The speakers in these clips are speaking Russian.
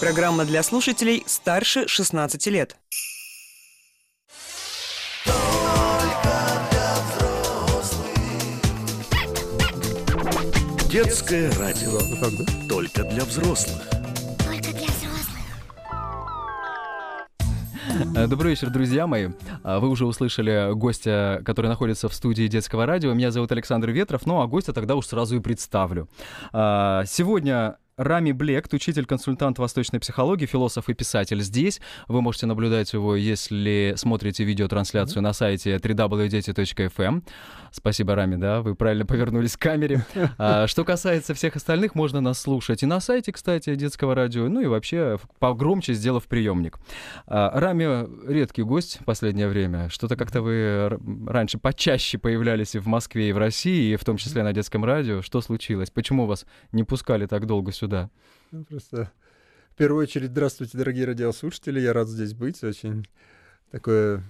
Программа для слушателей старше 16 лет. Детское радио. Только для взрослых. Только для взрослых. Э, Добрый вечер, друзья мои. А, Вы уже услышали гостя, который находится в студии детского радио. Меня зовут Александр Ветров, ну а гостя тогда уж сразу и представлю. А, Сегодня Рами Блект, учитель-консультант восточной психологии, философ и писатель здесь. Вы можете наблюдать его, если смотрите видеотрансляцию на сайте www.дети.fm. Спасибо, Рами, да, вы правильно повернулись к камере. А, Что касается всех остальных, можно нас слушать и на сайте, кстати, детского радио, ну и вообще погромче, сделав приемник. А, Рами редкий гость в последнее время. Что-то как-то вы раньше почаще появлялись и в Москве, и в России, и в том числе на детском радио. Что случилось? Почему вас не пускали так долго сюда? Ну, Просто в первую очередь, здравствуйте, дорогие радиослушатели. Я рад здесь быть. Очень такое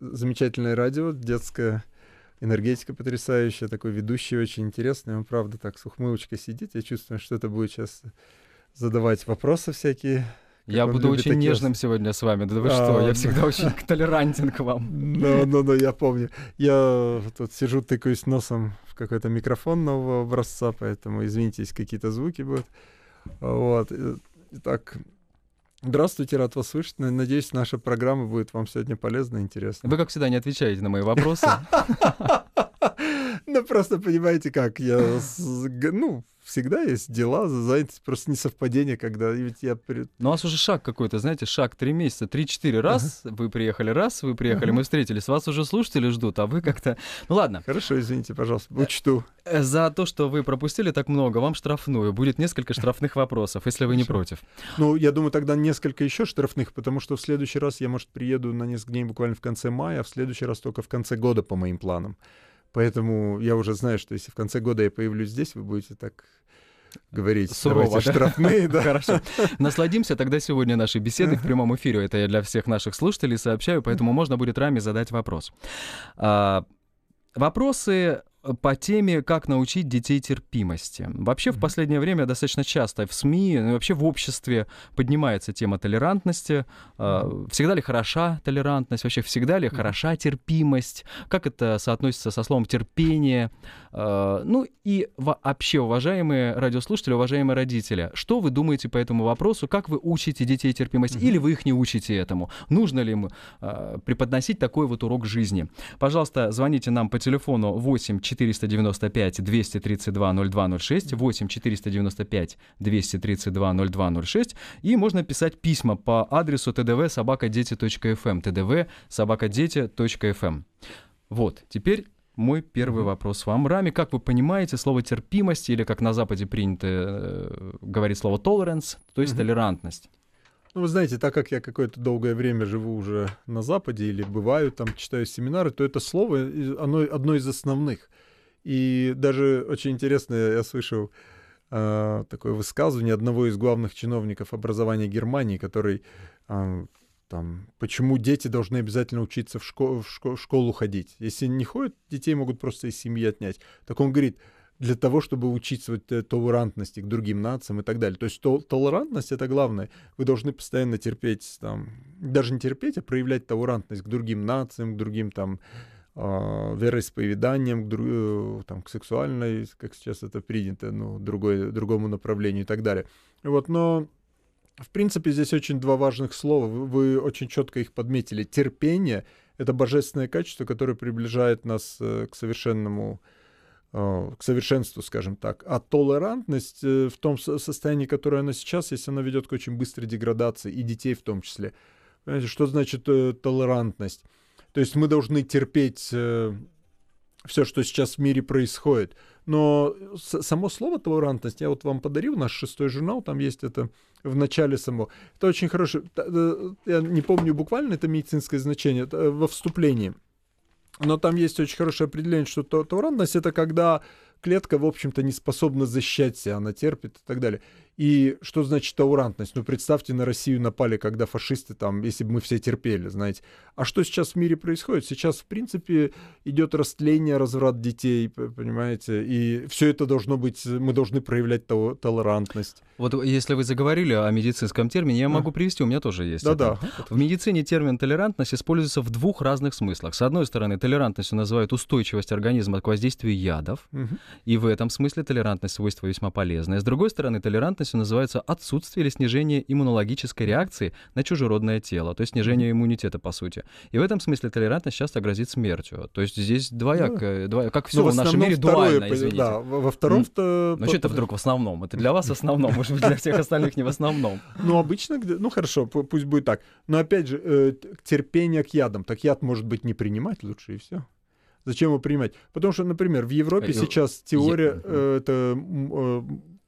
замечательное радио, детская энергетика потрясающая, такой ведущий очень интересный. Он, правда, так с ухмылочкой сидит. Я чувствую, что это будет сейчас задавать вопросы всякие. Я буду очень такие нежным сегодня с вами. Да вы А, что, я да. всегда очень толерантен к вам. Ну, ну, ну, я помню. Я тут сижу, тыкаюсь носом в какой-то микрофон нового образца, поэтому извините, если какие-то звуки будут. Вот. э, Итак, здравствуйте, рад вас слышать. Надеюсь, наша программа будет вам сегодня полезна и интересна. Вы, как всегда, не отвечаете на мои вопросы. Ну, просто понимаете как, я, ну, всегда есть дела, занятость, просто несовпадение, когда ведь я... при- Ну, у вас уже шаг какой-то, знаете, шаг три месяца, три-четыре раз, вы приехали, раз, вы приехали, мы встретились, вас уже слушатели ждут, а вы как-то... Ну ладно, Хорошо, извините, пожалуйста, учту. э, за то, что вы пропустили так много, вам штрафную, будет несколько штрафных вопросов, если вы не против. Ну, я думаю, тогда несколько еще штрафных, потому что в следующий раз я, может, приеду на несколько дней буквально в конце мая, а в следующий раз только в конце года по моим планам. Поэтому я уже знаю, что если в конце года я появлюсь здесь, вы будете так говорить. Сурово, Давайте да? штрафные, да. Хорошо. Насладимся тогда сегодня нашей беседой в прямом эфире. Это я для всех наших слушателей сообщаю, поэтому можно будет Раме задать вопрос. А, Вопросы по теме «Как научить детей терпимости». Вообще в последнее время достаточно часто в СМИ, ну и вообще в обществе поднимается тема толерантности. А, Всегда ли хороша толерантность? Вообще всегда ли хороша терпимость? Как это соотносится со словом терпение? А, Ну и вообще, уважаемые радиослушатели, уважаемые родители, что вы думаете по этому вопросу? Как вы учите детей терпимости? Или вы их не учите этому? Нужно ли им а, преподносить такой вот урок жизни? Пожалуйста, звоните нам по телефону 8 495 232 0206, 8 495 232 0206, и можно писать письма по адресу tdv собакадети.фм, tdv собакадети.фм. Вот, теперь мой первый вопрос вам, Рами. Как вы понимаете слово терпимость, или как на Западе принято э, говорить слово tolerance, то есть толерантность? Ну, вы знаете, так как я какое-то долгое время живу уже на Западе или бываю там, читаю семинары, то это слово, оно одно из основных. И даже очень интересно, я слышал а, такое высказывание одного из главных чиновников образования Германии, который а, там, почему дети должны обязательно учиться в, шко- в шко- в школу ходить. Если не ходят, детей могут просто из семьи отнять. Так он говорит, для того, чтобы учиться вот, э, толерантности к другим нациям и так далее. То есть тол- толерантность — это главное. Вы должны постоянно терпеть, там, даже не терпеть, а проявлять толерантность к другим нациям, к другим там а, вероисповеданиям, к, дру- э, там, к сексуальной, как сейчас это принято, ну, другой, другому направлению и так далее. Вот, но в принципе, здесь очень два важных слова. Вы, очень четко их подметили. Терпение — это божественное качество, которое приближает нас э, к совершенному э, к совершенству, скажем так. А толерантность э, в том со- состоянии, которое она сейчас, если она ведет к очень быстрой деградации, и детей в том числе. Понимаете, что значит э, толерантность? То есть мы должны терпеть все, что сейчас в мире происходит. Но само слово толерантность, я вот вам подарил наш шестой журнал, там есть это в начале само. Это очень хорошее, э, я не помню буквально это медицинское значение, это э, во вступлении. Но там есть очень хорошее определение, что то- толерантность это когда клетка, в общем-то, не способна защищать себя, она терпит и так далее. И что значит толерантность? Ну, представьте, на Россию напали, когда фашисты там, если бы мы все терпели, знаете. А что сейчас в мире происходит? Сейчас, в принципе, идет растление, разврат детей, понимаете? И все это должно быть, мы должны проявлять толерантность. Вот если вы заговорили о медицинском термине, я могу привести, у меня тоже есть. Да-да. В медицине термин толерантность используется в двух разных смыслах. С одной стороны, толерантностью называют устойчивость организма к воздействию ядов, угу. и в этом смысле толерантность свойство весьма полезное. С другой стороны, толерантностью называется отсутствие или снижение иммунологической реакции на чужеродное тело, то есть снижение иммунитета, по сути. И в этом смысле толерантность часто грозит смертью. То есть здесь двояк, ну, двояк как все в, в нашем мире второе, дуально, извините. Да, во втором-то... Ну что это вдруг в основном? Это для вас в основном, может быть, для всех остальных не в основном. Ну, обычно, ну хорошо, пусть будет так. Но опять же, э, терпение к ядам. Так яд, может быть, не принимать лучше, и все. Зачем его принимать? Потому что, например, в Европе э, сейчас теория э, это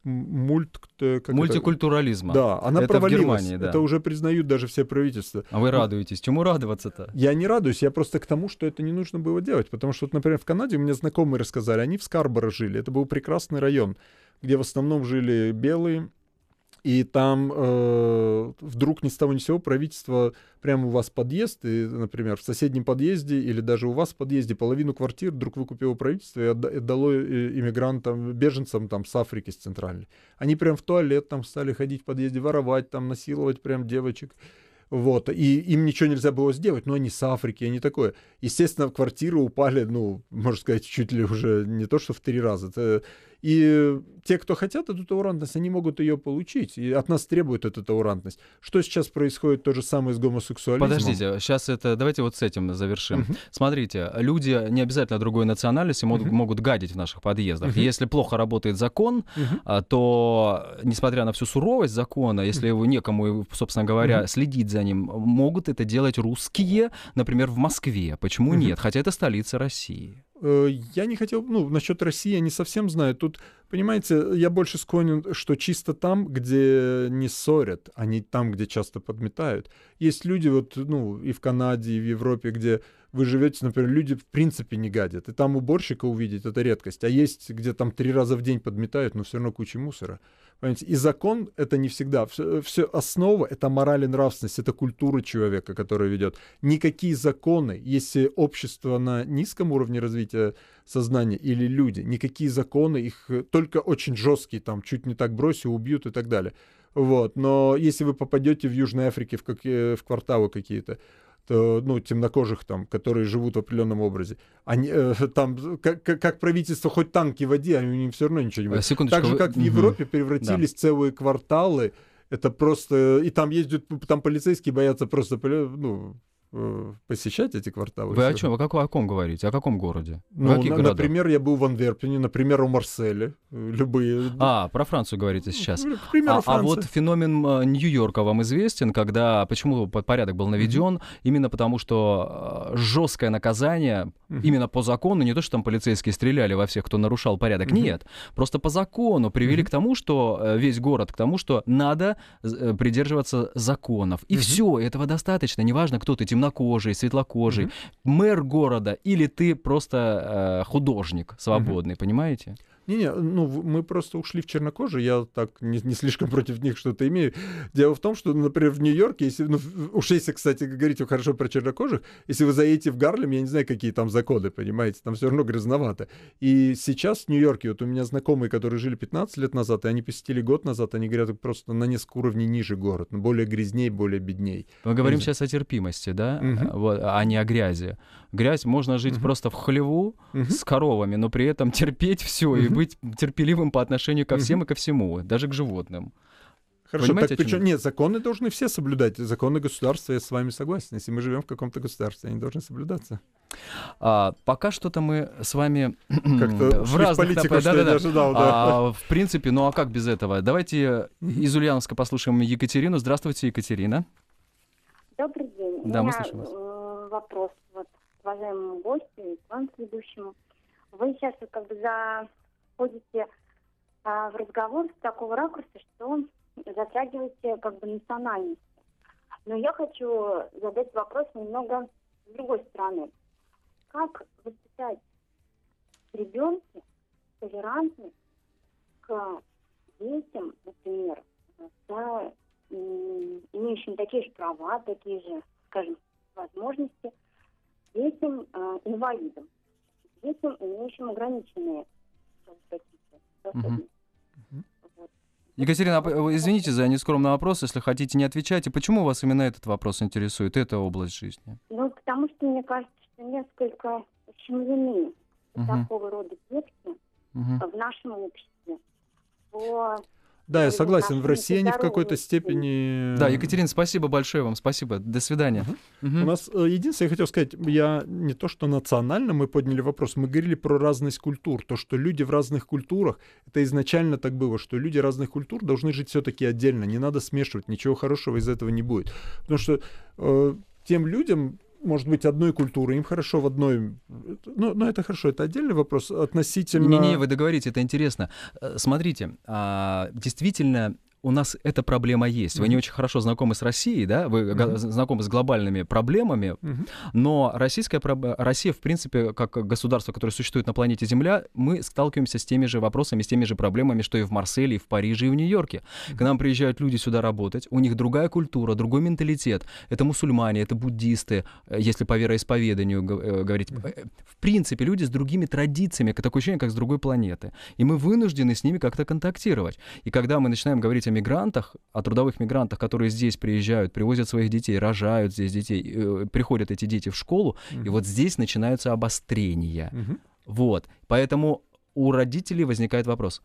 мульт... Как Мультикультурализма. Это? Да, она это провалилась. В Германии, да. Это уже признают даже все правительства. А вы радуетесь? Чему радоваться-то? Я не радуюсь, я просто к тому, что это не нужно было делать. Потому что, вот, например, в Канаде у меня знакомые рассказали, они в Скарборо жили. Это был прекрасный район, где в основном жили белые, и там э, вдруг ни с того ни с сего правительство прямо у вас подъезд, и, например, в соседнем подъезде или даже у вас в подъезде половину квартир вдруг выкупило правительство и отдало э, иммигрантам, беженцам там с Африки, с центральной. Они прям в туалет там стали ходить в подъезде, воровать там, насиловать прям девочек. Вот, и им ничего нельзя было сделать, но они с Африки, они такое. Естественно, квартиры упали, ну, можно сказать, чуть ли уже не то, что в три раза. Это и те, кто хотят эту толерантность, они могут ее получить. И от нас требуют эту толерантность. Что сейчас происходит то же самое с гомосексуализмом? Подождите, сейчас это... Давайте вот с этим завершим. Uh-huh. Смотрите, люди не обязательно другой национальности могут, uh-huh. могут гадить в наших подъездах. Uh-huh. Если плохо работает закон, uh-huh. то, несмотря на всю суровость закона, если его некому, собственно говоря, uh-huh. следить за ним, могут это делать русские, например, в Москве. Почему uh-huh. нет? Хотя это столица России. Э, я не хотел, ну, насчет России я не совсем знаю. Тут, понимаете, я больше склонен, что чисто там, где не ссорят, а не там, где часто подметают. Есть люди вот, ну, и в Канаде, и в Европе, где вы живете, например, люди в принципе не гадят. И там уборщика увидеть — это редкость. А есть, где там три раза в день подметают, но все равно куча мусора. Понимаете? И закон — это не всегда. Все, все основа — это мораль и нравственность, это культура человека, которая ведет. Никакие законы, если общество на низком уровне развития сознания или люди, никакие законы, их только очень жесткие, там, чуть не так бросил, убьют и так далее. Вот. Но если вы попадете в Южной Африке в, какие, в кварталы какие-то, ну, темнокожих там, которые живут в определенном образе. Они, э, там, как, как правительство хоть танки в воде, они все равно ничего не будет. Так же, как в Европе превратились да. целые кварталы, это просто... И там ездят, там полицейские боятся просто, ну, Э, посещать эти кварталы. Вы о чем? Вы как, о ком говорите? О каком городе? Ну, на, например, я был в Анверпене, например, у Марселе. Э, любые. А, про Францию говорите сейчас. К примеру, а, а вот феномен э, Нью-Йорка вам известен, когда почему порядок был наведен? Mm-hmm. Именно потому, что жесткое наказание mm-hmm. именно по закону, не то, что там полицейские стреляли во всех, кто нарушал порядок, mm-hmm. нет. Просто по закону привели mm-hmm. к тому, что весь город к тому, что надо придерживаться законов. И mm-hmm. все, этого достаточно. Неважно, кто ты, темнокожий, светлокожий, mm-hmm. мэр города, или ты просто э, художник свободный, mm-hmm. понимаете? Не-не, ну мы просто ушли в чернокожие, я так не, не слишком против них что-то имею. Дело в том, что, например, в Нью-Йорке, если, ну, уж если, кстати, говорить хорошо про чернокожих, если вы заедете в Гарлем, я не знаю, какие там законы, понимаете, там все равно грязновато. И сейчас в Нью-Йорке, вот у меня знакомые, которые жили 15 лет назад, и они посетили год назад, они говорят, просто на несколько уровней ниже город, более грязней, более бедней. Мы говорим сейчас о терпимости, да, угу. вот, а не о грязи. Грязь, можно жить угу. просто в хлеву угу. с коровами, но при этом терпеть все и быть терпеливым по отношению ко всем и ко всему, даже к животным. Хорошо, Понимаете, так причем, нет, законы должны все соблюдать. Законы государства, я с вами согласен. Если мы живем в каком-то государстве, они должны соблюдаться. А, пока что-то мы с вами в разных политику, да, да, да. Ожидал, да. А, в принципе, ну а как без этого? Давайте из Ульяновска послушаем Екатерину. Здравствуйте, Екатерина. Добрый день. Да, мы слышим вас. Э, вопрос вот, уважаемому гостю и к вам следующему. Вы сейчас как бы заходите а, в разговор с такого ракурса, что затрагиваете как бы национальность. Но я хочу задать вопрос немного с другой стороны. Как воспитать ребенка толерантность к детям, например, да, имеющим такие же права, такие же, скажем, возможности, детям э, инвалидам, детям, имеющим ограниченные способности. Екатерина, а извините за нескромный вопрос, если хотите, не отвечайте. Почему вас именно этот вопрос интересует, эта область жизни? Ну, потому что мне кажется, что несколько ущемлены uh-huh. такого рода детки uh-huh. в нашем обществе. По да, я согласен. В России они в какой-то степени... Да, Екатерина, спасибо большое вам. Спасибо. До свидания. Угу. Угу. У нас э, единственное, я хотел сказать, я не то, что национально мы подняли вопрос, мы говорили про разность культур. То, что люди в разных культурах, это изначально так было, что люди разных культур должны жить все-таки отдельно. Не надо смешивать, ничего хорошего из этого не будет. Потому что э, тем людям, может быть, одной культуры, им хорошо в одной... Ну, но это хорошо, это отдельный вопрос относительно... Не-не, вы договорите, это интересно. Э, смотрите, а, действительно, у нас эта проблема есть. Вы не очень хорошо знакомы с Россией, да, вы mm-hmm. знакомы с глобальными проблемами, mm-hmm. но российская, Россия, в принципе, как государство, которое существует на планете Земля, мы сталкиваемся с теми же вопросами, с теми же проблемами, что и в Марселе, и в Париже, и в Нью-Йорке. Mm-hmm. К нам приезжают люди сюда работать, у них другая культура, другой менталитет. Это мусульмане, это буддисты, э, если по вероисповеданию э, говорить. Mm-hmm. В принципе, люди с другими традициями, такое ощущение, как с другой планеты. И мы вынуждены с ними как-то контактировать. И когда мы начинаем говорить о мигрантах, о трудовых мигрантах, которые здесь приезжают, привозят своих детей, рожают здесь детей, э, приходят эти дети в школу, mm-hmm. и вот здесь начинаются обострения. Mm-hmm. Вот. Поэтому у родителей возникает вопрос,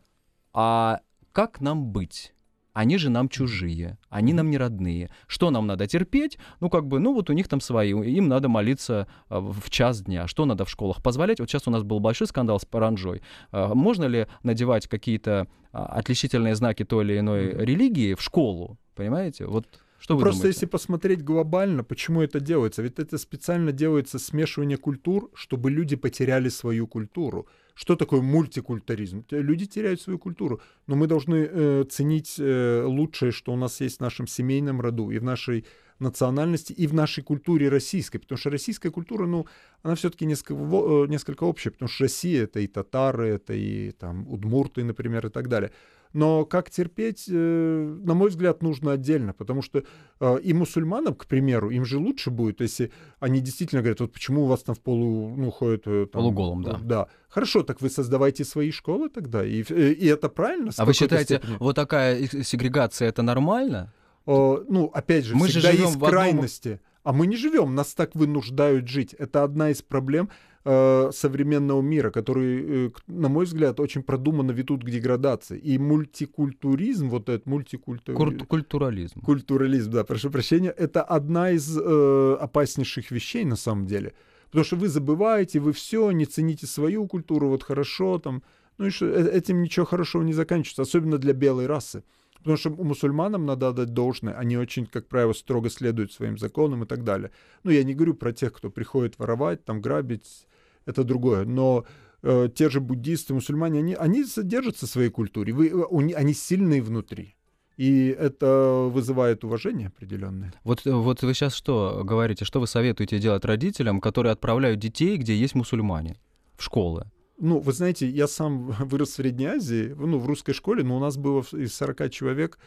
а как нам быть? Они же нам чужие, они нам не родные. Что нам надо терпеть? Ну, как бы, ну вот у них там свои, им надо молиться а, в час дня. Что надо в школах позволять? Вот сейчас у нас был большой скандал с паранжой. А, можно ли надевать какие-то а, отличительные знаки той или иной религии в школу? Понимаете? Вот что вы Просто думаете? если посмотреть глобально, почему это делается? Ведь это специально делается смешивание культур, чтобы люди потеряли свою культуру. Что такое мультикультуризм? Люди теряют свою культуру, но мы должны э, ценить э, лучшее, что у нас есть в нашем семейном роду и в нашей национальности, и в нашей культуре российской, потому что российская культура, ну, она все-таки несколько, э, несколько общая, потому что Россия — это и татары, это и там удмурты, например, и так далее. Но как терпеть, э, на мой взгляд, нужно отдельно, потому что э, и мусульманам, к примеру, им же лучше будет, если они действительно говорят, вот почему у вас там в полу, ну, ходят... Там, Полуголом, да. Да. Хорошо, так вы создавайте свои школы тогда, и, и это правильно. А вы считаете, степени? вот такая сегрегация, это нормально? О, ну, опять же, мы всегда же есть крайности. Одном... А мы не живем, нас так вынуждают жить. Это одна из проблем э, современного мира, который, э, на мой взгляд, очень продуманно ведут к деградации. И мультикультуризм, вот этот мультикультуризм... Культурализм. Культурализм, да, прошу прощения. Это одна из э, опаснейших вещей на самом деле. Потому что вы забываете, вы все, не цените свою культуру, вот хорошо там. Ну и что, э, этим ничего хорошего не заканчивается, особенно для белой расы. Потому что мусульманам надо отдать должное, они очень, как правило, строго следуют своим законам и так далее. Ну, я не говорю про тех, кто приходит воровать, там, грабить, это другое. Но э, те же буддисты, мусульмане, они, они содержатся в своей культуре, вы, э, они сильные внутри. И это вызывает уважение определенное. Вот, вот вы сейчас что говорите, что вы советуете делать родителям, которые отправляют детей, где есть мусульмане, в школы? Ну, вы знаете, я сам вырос в Средней Азии, ну, в русской школе, но у нас было из 40 человек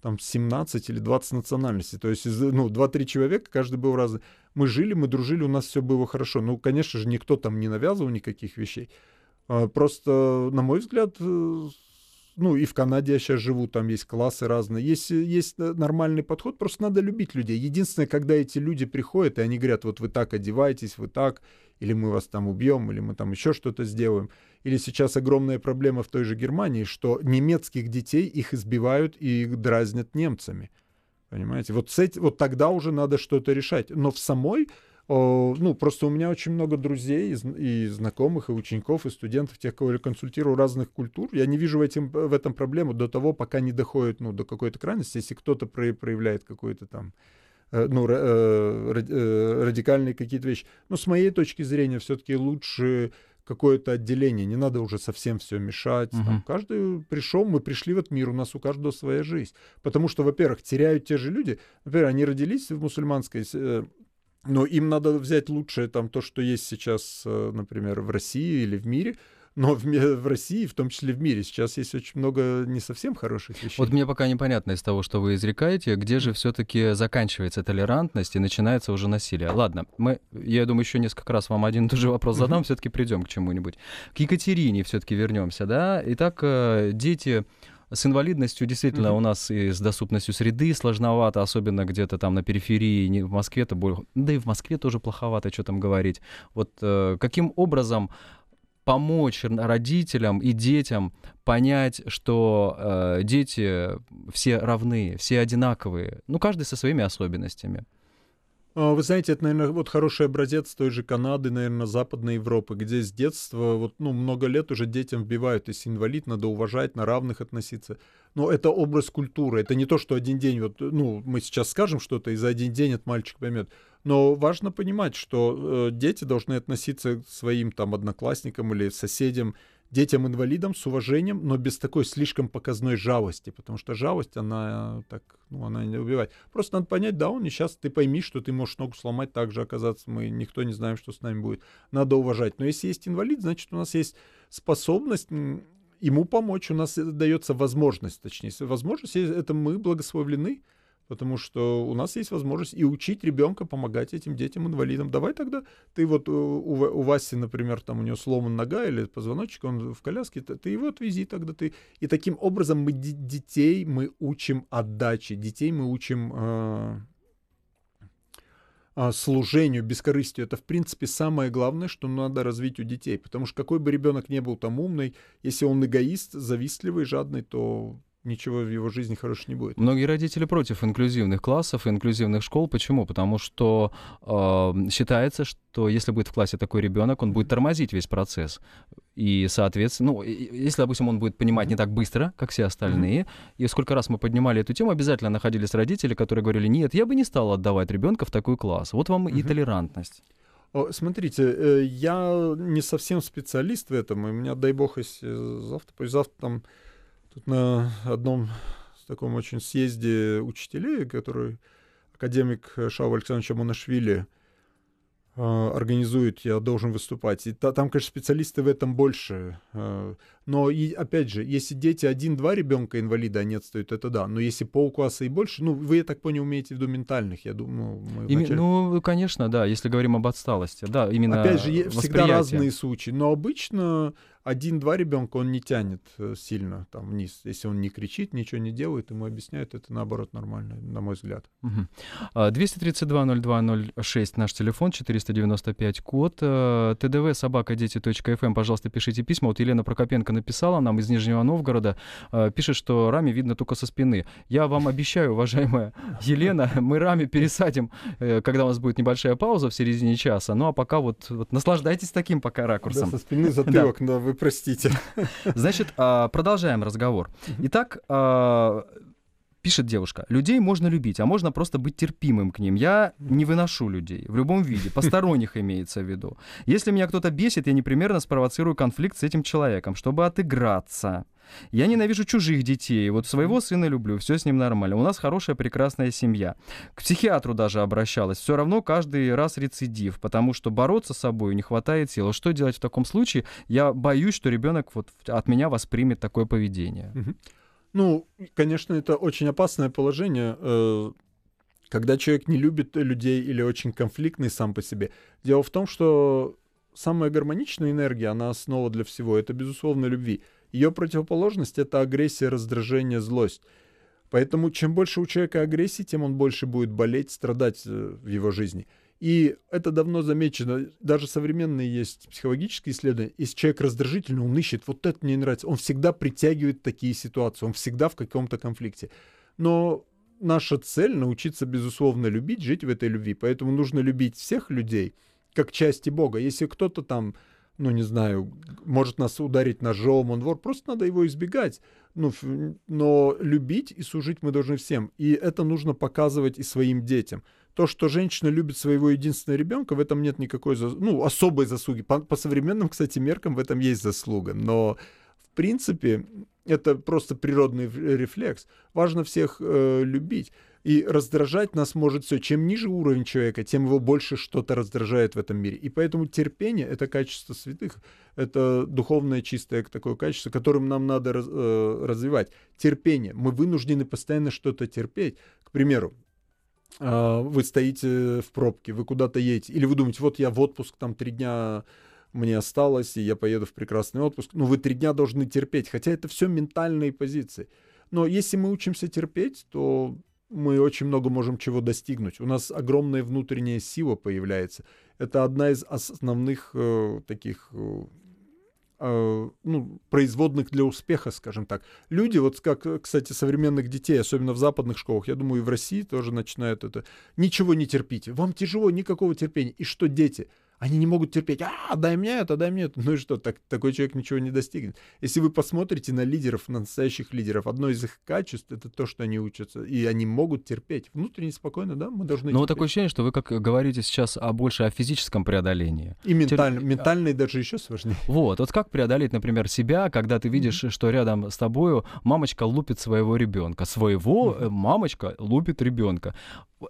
там 17 или 20 национальностей. То есть, ну, 2-3 человека, каждый был разный. Мы жили, мы дружили, у нас все было хорошо. Ну, конечно же, никто там не навязывал никаких вещей. А, просто, на мой взгляд, э, ну и в Канаде я сейчас живу, там есть классы разные, есть, есть нормальный подход, просто надо любить людей. Единственное, когда эти люди приходят, и они говорят, вот вы так одеваетесь, вы так, или мы вас там убьем, или мы там еще что-то сделаем. Или сейчас огромная проблема в той же Германии, что немецких детей их избивают и дразнят немцами. Понимаете? Вот, с этим, вот тогда уже надо что-то решать. Но в самой ну, просто у меня очень много друзей и знакомых, и учеников, и студентов, тех, кого я консультирую разных культур. Я не вижу в, этим, в этом проблему до того, пока не доходит ну, до какой-то крайности. Если кто-то проявляет какой-то там э, ну, э, э, радикальные какие-то вещи. Но с моей точки зрения все-таки лучше какое-то отделение, не надо уже совсем все мешать. Uh-huh. Там, каждый пришел, мы пришли в этот мир, у нас у каждого своя жизнь. Потому что, во-первых, теряют те же люди, например, они родились в мусульманской но им надо взять лучшее, там, то, что есть сейчас, э, например, в России или в мире, но в, в России, в том числе в мире, сейчас есть очень много не совсем хороших вещей. Вот мне пока непонятно из того, что вы изрекаете, где же все-таки заканчивается толерантность и начинается уже насилие. Ладно, мы, я думаю, еще несколько раз вам один и тот же вопрос задам, все-таки придем к чему-нибудь. К Екатерине все-таки вернемся, да? Итак, э, дети с инвалидностью действительно mm-hmm. у нас и с доступностью среды сложновато, особенно где-то там на периферии, не в Москве-то, да и в Москве тоже плоховато, что там говорить. Вот э, каким образом помочь родителям и детям понять, что э, дети все равны, все одинаковые, ну, каждый со своими особенностями. А, вы знаете, это, наверное, вот хороший образец той же Канады, наверное, Западной Европы, где с детства, вот, ну, много лет уже детям вбивают, если инвалид, надо уважать, на равных относиться. Но это образ культуры, это не то, что один день, вот, ну, мы сейчас скажем что-то, и за один день этот мальчик поймет. Но важно понимать, что э, дети должны относиться к своим там одноклассникам или соседям детям-инвалидам с уважением, но без такой слишком показной жалости, потому что жалость, она так, ну, она не убивает. Просто надо понять, да, он несчастный, ты пойми, что ты можешь ногу сломать, так же оказаться, мы никто не знаем, что с нами будет. Надо уважать. Но если есть инвалид, значит, у нас есть способность ему помочь, у нас дается возможность, точнее, возможность, это мы благословлены, Потому что у нас есть возможность и учить ребенка помогать этим детям-инвалидам. Давай тогда ты вот э, у, у Васи, например, там у него сломан нога или позвоночник, он в коляске, ты, его отвези тогда ты. И таким образом мы детей мы учим отдаче, детей мы учим э, э, служению, бескорыстию. Это, в принципе, самое главное, что надо развить у детей. Потому что какой бы ребенок не был там умный, если он эгоист, завистливый, жадный, то ничего в его жизни хорошего не будет. Многие родители против инклюзивных классов, инклюзивных школ. Почему? Потому что э, считается, что если будет в классе такой ребенок, он будет тормозить весь процесс. И, соответственно, ну, если, допустим, он будет понимать не так быстро, как все остальные, mm-hmm. и сколько раз мы поднимали эту тему, обязательно находились родители, которые говорили, нет, я бы не стал отдавать ребенка в такой класс. Вот вам mm-hmm. и толерантность. Смотрите, э, я не совсем специалист в этом, и меня, дай бог, если завтра, завтра там Тут на одном таком очень съезде учителей, который академик Шау Александрович Монашвили а, организует, я должен выступать. И та, там, конечно, специалисты в этом больше. А, но, и, опять же, если дети один-два ребенка инвалида они отстают, это да. Но если полкласса и больше, ну, вы, я так понял, имеете в виду ментальных, я думаю. Мы Име, вначале... Ну, конечно, да, если говорим об отсталости. Да, именно Опять же, всегда разные случаи. Но обычно один-два ребенка он не тянет э, сильно там вниз. Если он не кричит, ничего не делает, ему объясняют, это наоборот нормально, на мой взгляд. Угу. 232-0206 наш телефон, 495 код. Э, ТДВ собака дети.фм, пожалуйста, пишите письма. Вот Елена Прокопенко написала нам из Нижнего Новгорода, э, пишет, что раме видно только со спины. Я вам обещаю, уважаемая Елена, мы раме пересадим, когда у нас будет небольшая пауза в середине часа. Ну а пока вот, вот наслаждайтесь таким пока ракурсом. Да, со спины затылок, да. вы простите. Значит, а, продолжаем разговор. Итак, а, пишет девушка, людей можно любить, а можно просто быть терпимым к ним. Я не выношу людей в любом виде, посторонних имеется в виду. Если меня кто-то бесит, я непременно спровоцирую конфликт с этим человеком, чтобы отыграться. Я ненавижу чужих детей. Вот своего сына люблю, все с ним нормально. У нас хорошая, прекрасная семья. К психиатру даже обращалась. Все равно каждый раз рецидив, потому что бороться с собой не хватает сил. Что делать в таком случае? Я боюсь, что ребенок вот от меня воспримет такое поведение. Ну, конечно, это очень опасное положение э, когда человек не любит людей или очень конфликтный сам по себе. Дело в том, что самая гармоничная энергия, она основа для всего, это, безусловно, любви. Ее противоположность — это агрессия, раздражение, злость. Поэтому чем больше у человека агрессии, тем он больше будет болеть, страдать э, в его жизни. И это давно замечено. Даже современные есть психологические исследования. Если человек раздражительный, он ищет, вот это мне не нравится. Он всегда притягивает такие ситуации, он всегда в каком-то конфликте. Но наша цель — научиться, безусловно, любить, жить в этой любви. Поэтому нужно любить всех людей как части Бога. Если кто-то там ну, не знаю, может нас ударить ножом, он вор, просто надо его избегать. Ну, но любить и служить мы должны всем. И это нужно показывать и своим детям. То, что женщина любит своего единственного ребенка, в этом нет никакой, ну, особой заслуги. По, по современным, кстати, меркам в этом есть заслуга. Но, в принципе, это просто природный рефлекс. Важно всех э, любить. И раздражать нас может все. Чем ниже уровень человека, тем его больше что-то раздражает в этом мире. И поэтому терпение — это качество святых. Это духовное чистое такое качество, которым нам надо раз, э, развивать. Терпение. Мы вынуждены постоянно что-то терпеть. К примеру, вы стоите в пробке, вы куда-то едете, или вы думаете, вот я в отпуск, там три дня мне осталось, и я поеду в прекрасный отпуск. Но вы три дня должны терпеть, хотя это все ментальные позиции. Но если мы учимся терпеть, то мы очень много можем чего достигнуть. У нас огромная внутренняя сила появляется. Это одна из основных э, таких э, ну, производных для успеха, скажем так. Люди, вот как, кстати, современных детей, особенно в западных школах, я думаю, и в России тоже начинают это. Ничего не терпите. Вам тяжело, никакого терпения. И что дети? Они не могут терпеть, а, дай мне это, дай мне это. Ну и что, так, такой человек ничего не достигнет. Если вы посмотрите на лидеров, на настоящих лидеров, одно из их качеств — это то, что они учатся, и они могут терпеть. Внутренне спокойно, да, мы должны Но вот такое ощущение, что вы как говорите сейчас о больше о физическом преодолении. И ментально, Тер... ментальный даже еще сложнее. Вот, вот как преодолеть, например, себя, когда ты видишь, mm-hmm. что рядом с тобою мамочка лупит своего ребенка, своего mm-hmm. мамочка лупит ребенка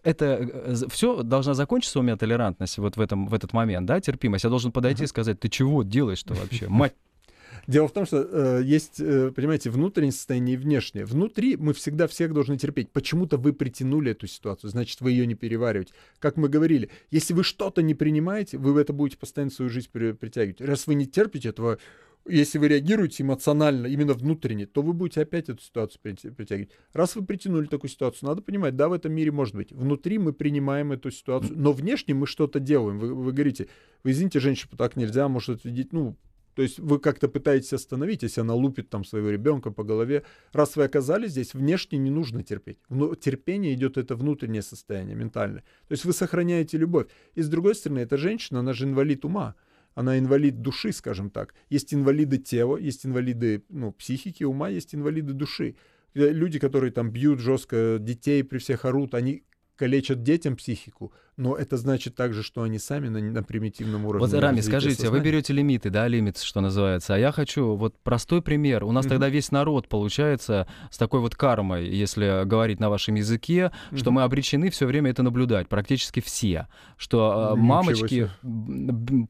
это э, все должна закончиться у меня толерантность вот в, этом, в этот момент, да, терпимость. Я должен подойти и сказать, ты чего делаешь-то вообще, мать? Дело в том, что э, есть, э, понимаете, внутреннее состояние и внешнее. Внутри мы всегда всех должны терпеть. Почему-то вы притянули эту ситуацию, значит, вы ее не перевариваете. Как мы говорили, если вы что-то не принимаете, вы это будете постоянно свою жизнь притягивать. Раз вы не терпите этого, если вы реагируете эмоционально, именно внутренне, то вы будете опять эту ситуацию притягивать. Раз вы притянули такую ситуацию, надо понимать, да, в этом мире может быть. Внутри мы принимаем эту ситуацию, но внешне мы что-то делаем. Вы, вы говорите, вы извините, женщина, так нельзя, может это ну, то есть вы как-то пытаетесь остановить, если она лупит там своего ребенка по голове. Раз вы оказались здесь, внешне не нужно терпеть. Но терпение идет это внутреннее состояние, ментальное. То есть вы сохраняете любовь. И с другой стороны, эта женщина, она же инвалид ума она инвалид души, скажем так. Есть инвалиды тела, есть инвалиды ну, психики, ума, есть инвалиды души. Люди, которые там бьют жестко детей, при всех орут, они калечат детям психику, но это значит также, что они сами на, на примитивном уровне. Вот, Рами, скажите, сознания. вы берете лимиты, да, лимит, что называется, а я хочу вот простой пример. У нас mm-hmm. тогда весь народ получается с такой вот кармой, если говорить на вашем языке, mm-hmm. что мы обречены все время это наблюдать, практически все, что mm-hmm. мамочки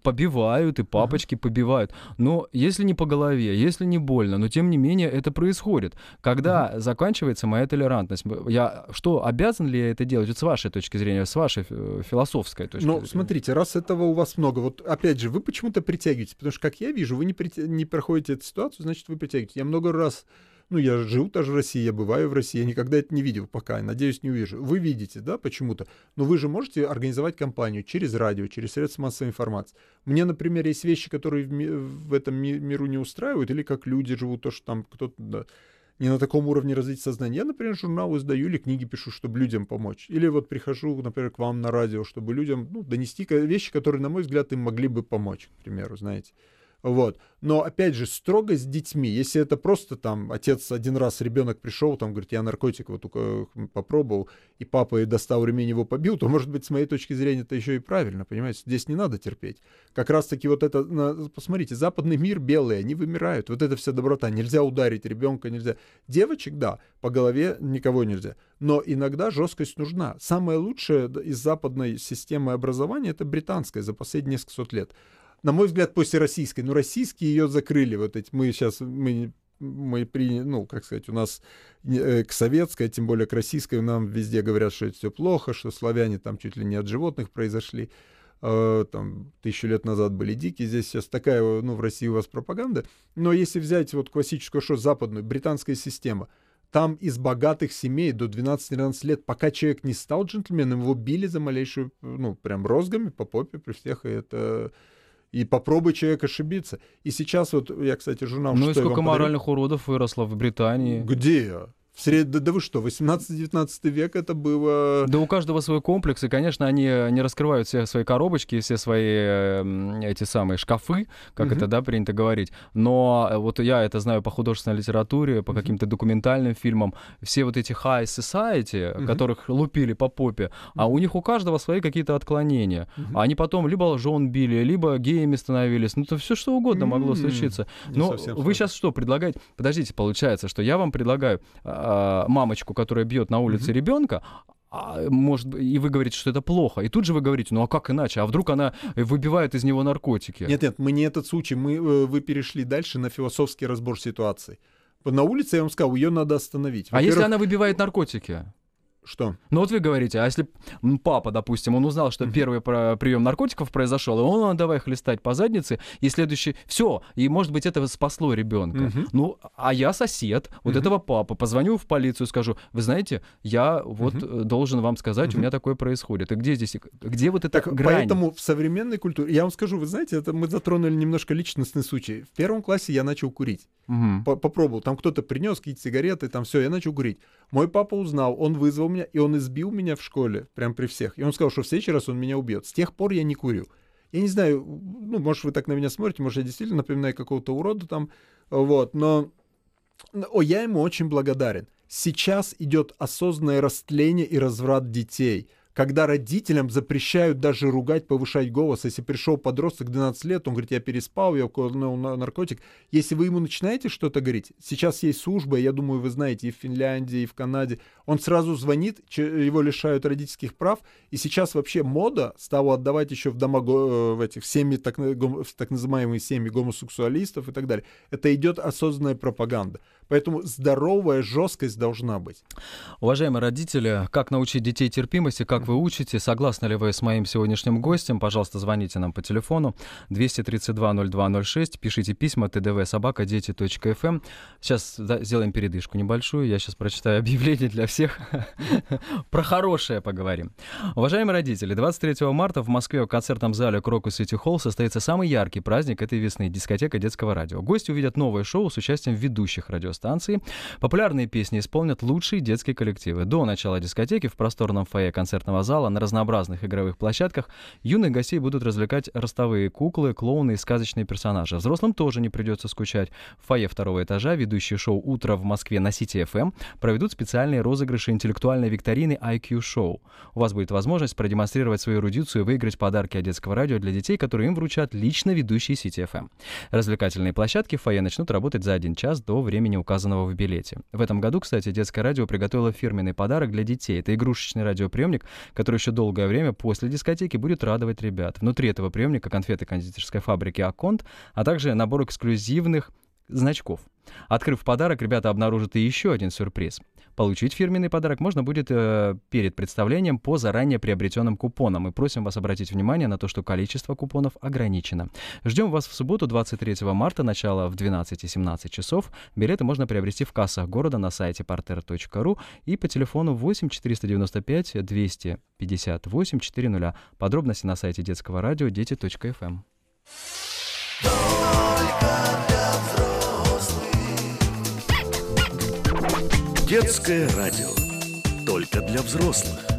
побивают и папочки mm-hmm. побивают. Но если не по голове, если не больно, но тем не менее это происходит. Когда mm-hmm. заканчивается моя толерантность, я что, обязан ли я это делать? Вот с вашей точки зрения, с вашей э, философская точка Ну, зрения. смотрите, раз этого у вас много, вот опять же, вы почему-то притягиваетесь, потому что, как я вижу, вы не, прит... не проходите эту ситуацию, значит, вы притягиваетесь. Я много раз ну, я живу тоже в России, я бываю в России, я никогда это не видел пока, надеюсь, не увижу. Вы видите, да, почему-то, но вы же можете организовать кампанию через радио, через средства массовой информации. Мне, например, есть вещи, которые в, ми- в этом ми- миру не устраивают, или как люди живут, то, что там кто-то... Да, не на таком уровне развития сознания. Я, например, журнал издаю или книги пишу, чтобы людям помочь. Или вот прихожу, например, к вам на радио, чтобы людям ну, донести вещи, которые, на мой взгляд, им могли бы помочь, к примеру, знаете. Вот. Но, опять же, строго с детьми. Если это просто там отец один раз, ребенок пришел, там, говорит, я наркотик вот попробовал, и папа достал ремень, его побил, то, может быть, с моей точки зрения, это еще и правильно, понимаете? Здесь не надо терпеть. Как раз-таки вот это, посмотрите, западный мир белый, они вымирают. Вот эта вся доброта. Нельзя ударить ребенка, нельзя. Девочек, да, по голове никого нельзя. Но иногда жесткость нужна. Самое лучшее из западной системы образования это британская за последние несколько сот лет на мой взгляд, после российской. Но российские ее закрыли. Вот эти, мы сейчас, мы мы приняли, ну, как сказать, у нас э, к советской, тем более к российской, нам везде говорят, что это все плохо, что славяне там чуть ли не от животных произошли, э, там тысячу лет назад были дикие, здесь сейчас такая, ну, в России у вас пропаганда. Но если взять вот классическую, что западную, британская система, там из богатых семей до 12-13 лет, пока человек не стал джентльменом, его били за малейшую, ну, прям розгами по попе при всех, и это и попробуй человек ошибиться. И сейчас вот, я, кстати, журнал... Ну и сколько моральных подарил? уродов выросло в Британии? Где? В сред... да, да вы что, 18-19 век это было... Да у каждого свой комплекс, и, конечно, они не раскрывают все свои коробочки, все свои э, эти самые шкафы, как uh-huh. это, да, принято говорить. Но э, вот я это знаю по художественной литературе, по uh-huh. каким-то документальным фильмам. Все вот эти high society, uh-huh. которых лупили по попе, а у них у каждого свои какие-то отклонения. Uh-huh. Они потом либо жен били, либо геями становились. Ну, это все что угодно могло случиться. Но вы сейчас что предлагаете? Подождите, получается, что я вам предлагаю а, мамочку, которая бьет на улице mm-hmm. ребенка, а, может, и вы говорите, что это плохо. И тут же вы говорите, ну а как иначе? А вдруг она выбивает из него наркотики? Нет, нет, мы не этот случай. Мы, э, вы перешли дальше на философский разбор ситуации. На улице, я вам сказал, ее надо остановить. А если она выбивает наркотики? Что? Ну вот вы говорите, а если папа, допустим, он узнал, что mm-hmm. первый прием наркотиков произошел, и он, ну, давай хлестать по заднице, и следующий, все, и может быть это спасло ребенка. Mm-hmm. Ну, а я сосед вот mm-hmm. этого папы, позвоню в полицию, скажу, вы знаете, я вот mm-hmm. должен вам сказать, mm-hmm. у меня такое происходит. И где здесь, где вот эта так, грань? Поэтому в современной культуре, я вам скажу, вы знаете, это мы затронули немножко личностный случай. В первом классе я начал курить, mm-hmm. попробовал, там кто-то принес какие-то сигареты, там все, я начал курить. Мой папа узнал, он вызвал меня, и он избил меня в школе, прям при всех. И он сказал, что в следующий раз он меня убьет. С тех пор я не курю. Я не знаю, ну, может, вы так на меня смотрите, может, я действительно напоминаю какого-то урода там, вот, но о, я ему очень благодарен. Сейчас идет осознанное растление и разврат детей когда родителям запрещают даже ругать, повышать голос. Если пришел подросток 12 лет, он говорит, я переспал, я уколол наркотик. Если вы ему начинаете что-то говорить, сейчас есть служба, я думаю, вы знаете, и в Финляндии, и в Канаде, он сразу звонит, его лишают родительских прав, и сейчас вообще мода стала отдавать еще в дома, э, в этих семьи, так, в так называемые семьи гомосексуалистов и так далее. Это идет осознанная пропаганда. Поэтому здоровая жесткость должна быть. Уважаемые родители, как научить детей терпимости, как вы учите, согласны ли вы с моим сегодняшним гостем, пожалуйста, звоните нам по телефону 232-0206, пишите письма тдв собака дети.фм. Эм. Сейчас да, сделаем передышку небольшую, я сейчас прочитаю объявление для всех. Про хорошее поговорим. Уважаемые родители, 23 марта в Москве в концертном зале Крокус Сити Холл состоится самый яркий праздник этой весны — дискотека детского радио. Гости увидят новое шоу с участием ведущих радио радиостанции. Популярные песни исполнят лучшие детские коллективы. До начала дискотеки в просторном фойе концертного зала на разнообразных игровых площадках юных гостей будут развлекать ростовые куклы, клоуны и сказочные персонажи. Взрослым тоже не придется скучать. В фойе второго этажа ведущие шоу «Утро в Москве» на Сити FM проведут специальные розыгрыши интеллектуальной викторины IQ Show. У вас будет возможность продемонстрировать свою эрудицию и выиграть подарки от детского радио для детей, которые им вручат лично ведущие Сити FM. Развлекательные площадки в фойе начнут работать за один час до времени указанного в билете. В этом году, кстати, детское радио приготовило фирменный подарок для детей. Это игрушечный радиоприемник, который еще долгое время после дискотеки будет радовать ребят. Внутри этого приемника конфеты кондитерской фабрики «Аконт», а также набор эксклюзивных значков. Открыв подарок, ребята обнаружат и еще один сюрприз. Получить фирменный подарок можно будет э, перед представлением по заранее приобретенным купонам. И просим вас обратить внимание на то, что количество купонов ограничено. Ждем вас в субботу, 23 марта, начало в 12 и 17 часов. Билеты можно приобрести в кассах города на сайте parter.ru и по телефону 8 495 258 400. Подробности на сайте детского радио дети.фм. Детское радио. Только для взрослых.